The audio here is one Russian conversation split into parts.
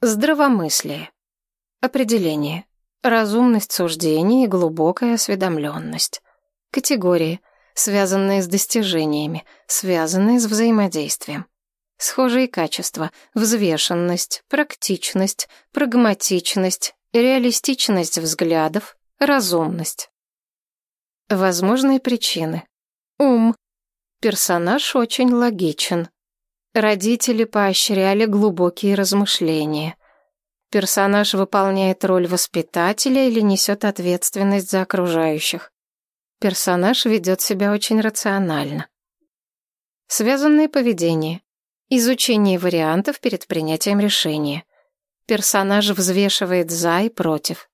Здравомыслие. Определение. Разумность суждений и глубокая осведомленность. Категории, связанные с достижениями, связанные с взаимодействием. Схожие качества – взвешенность, практичность, прагматичность, реалистичность взглядов, разумность. Возможные причины. Ум. Персонаж очень логичен. Родители поощряли глубокие размышления. Персонаж выполняет роль воспитателя или несет ответственность за окружающих. Персонаж ведет себя очень рационально. Связанное поведение. Изучение вариантов перед принятием решения. Персонаж взвешивает за и против.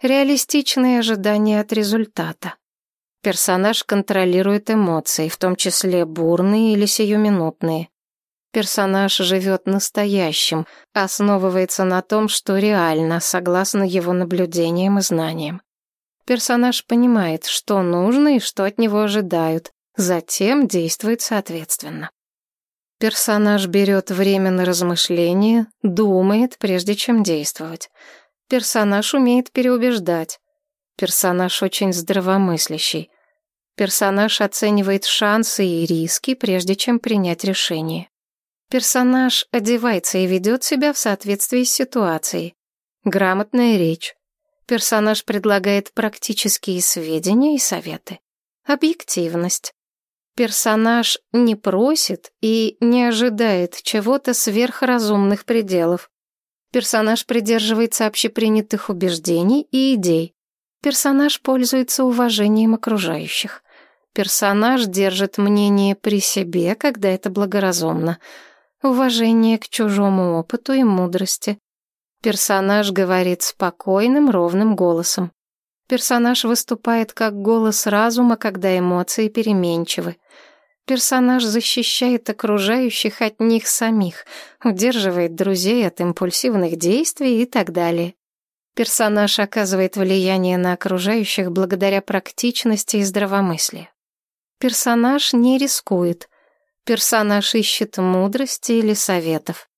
Реалистичные ожидания от результата. Персонаж контролирует эмоции, в том числе бурные или сиюминутные. Персонаж живет настоящим, основывается на том, что реально, согласно его наблюдениям и знаниям. Персонаж понимает, что нужно и что от него ожидают, затем действует соответственно. Персонаж берет время на размышление, думает, прежде чем действовать. Персонаж умеет переубеждать. Персонаж очень здравомыслящий. Персонаж оценивает шансы и риски, прежде чем принять решение. Персонаж одевается и ведет себя в соответствии с ситуацией. Грамотная речь. Персонаж предлагает практические сведения и советы. Объективность. Персонаж не просит и не ожидает чего-то сверхразумных пределов. Персонаж придерживается общепринятых убеждений и идей. Персонаж пользуется уважением окружающих. Персонаж держит мнение при себе, когда это благоразумно. Уважение к чужому опыту и мудрости. Персонаж говорит спокойным, ровным голосом. Персонаж выступает как голос разума, когда эмоции переменчивы. Персонаж защищает окружающих от них самих, удерживает друзей от импульсивных действий и так далее. Персонаж оказывает влияние на окружающих благодаря практичности и здравомыслию. Персонаж не рискует. Персонаж ищет мудрости или советов.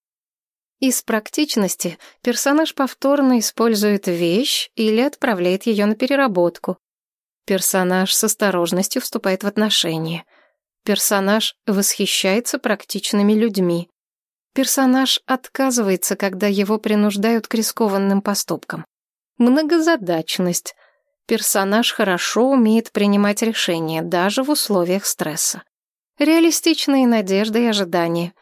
Из практичности персонаж повторно использует вещь или отправляет ее на переработку. Персонаж с осторожностью вступает в отношения. Персонаж восхищается практичными людьми. Персонаж отказывается, когда его принуждают к рискованным поступкам. Многозадачность. Персонаж хорошо умеет принимать решения, даже в условиях стресса. Реалистичные надежды и ожидания.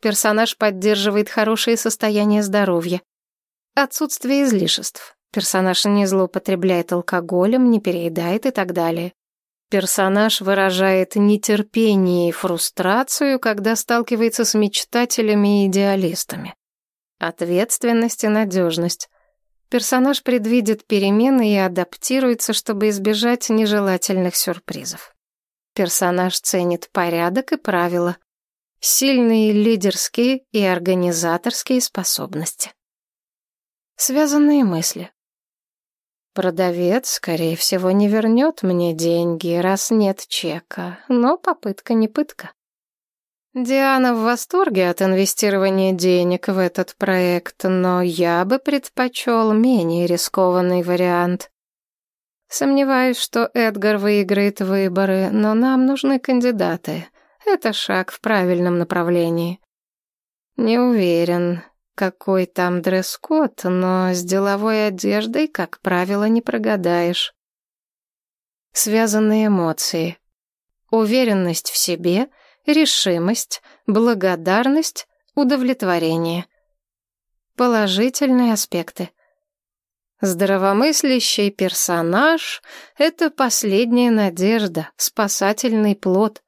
Персонаж поддерживает хорошее состояние здоровья. Отсутствие излишеств. Персонаж не злоупотребляет алкоголем, не переедает и так далее. Персонаж выражает нетерпение и фрустрацию, когда сталкивается с мечтателями и идеалистами. Ответственность и надежность. Персонаж предвидит перемены и адаптируется, чтобы избежать нежелательных сюрпризов. Персонаж ценит порядок и правила, сильные лидерские и организаторские способности. Связанные мысли. Продавец, скорее всего, не вернет мне деньги, раз нет чека, но попытка не пытка. Диана в восторге от инвестирования денег в этот проект, но я бы предпочел менее рискованный вариант. Сомневаюсь, что Эдгар выиграет выборы, но нам нужны кандидаты. Это шаг в правильном направлении. Не уверен, какой там дресс-код, но с деловой одеждой, как правило, не прогадаешь. Связанные эмоции. Уверенность в себе, решимость, благодарность, удовлетворение. Положительные аспекты. Здравомыслящий персонаж — это последняя надежда, спасательный плод.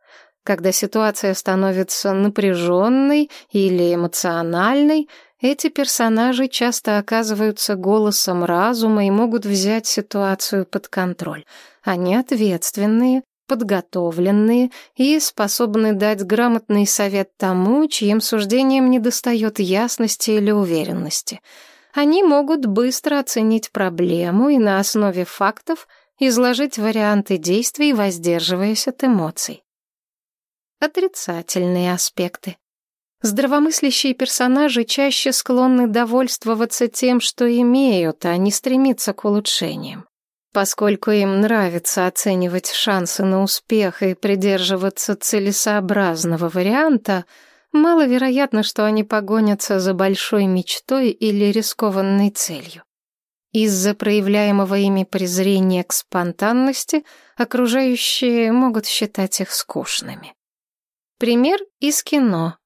Когда ситуация становится напряженной или эмоциональной, эти персонажи часто оказываются голосом разума и могут взять ситуацию под контроль. Они ответственные, подготовленные и способны дать грамотный совет тому, чьим суждением недостает ясности или уверенности. Они могут быстро оценить проблему и на основе фактов изложить варианты действий, воздерживаясь от эмоций. Отрицательные аспекты. Здравомыслящие персонажи чаще склонны довольствоваться тем, что имеют, а не стремиться к улучшениям. Поскольку им нравится оценивать шансы на успех и придерживаться целесообразного варианта, маловероятно, что они погонятся за большой мечтой или рискованной целью. Из-за проявляемого ими презрения к спонтанности окружающие могут считать их скучными. Пример из кино.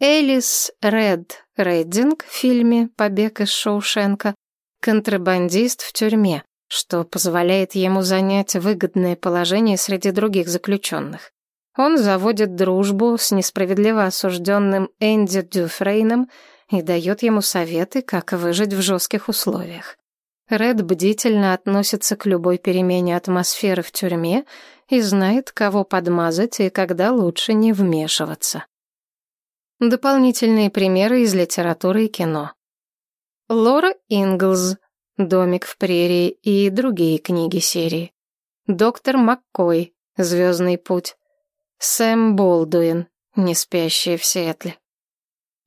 Элис Ред Реддинг в фильме «Побег из Шоушенка» контрабандист в тюрьме, что позволяет ему занять выгодное положение среди других заключенных. Он заводит дружбу с несправедливо осужденным Энди Дюфрейном и дает ему советы, как выжить в жестких условиях. Ред бдительно относится к любой перемене атмосферы в тюрьме и знает, кого подмазать и когда лучше не вмешиваться. Дополнительные примеры из литературы и кино. Лора Инглз, «Домик в прерии» и другие книги серии. Доктор Маккой, «Звездный путь». Сэм Болдуин, «Не спящие в Сиэтле».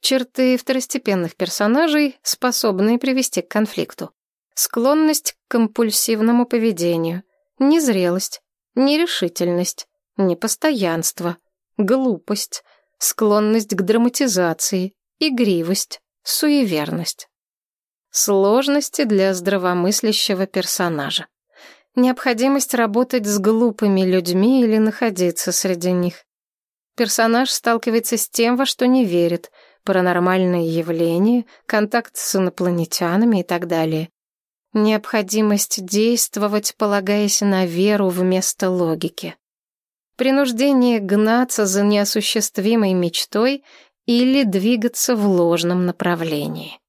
Черты второстепенных персонажей, способные привести к конфликту. Склонность к компульсивному поведению, незрелость, нерешительность, непостоянство, глупость, склонность к драматизации, игривость, суеверность. Сложности для здравомыслящего персонажа. Необходимость работать с глупыми людьми или находиться среди них. Персонаж сталкивается с тем, во что не верит, паранормальные явления, контакт с инопланетянами и так далее. Необходимость действовать, полагаясь на веру вместо логики. Принуждение гнаться за неосуществимой мечтой или двигаться в ложном направлении.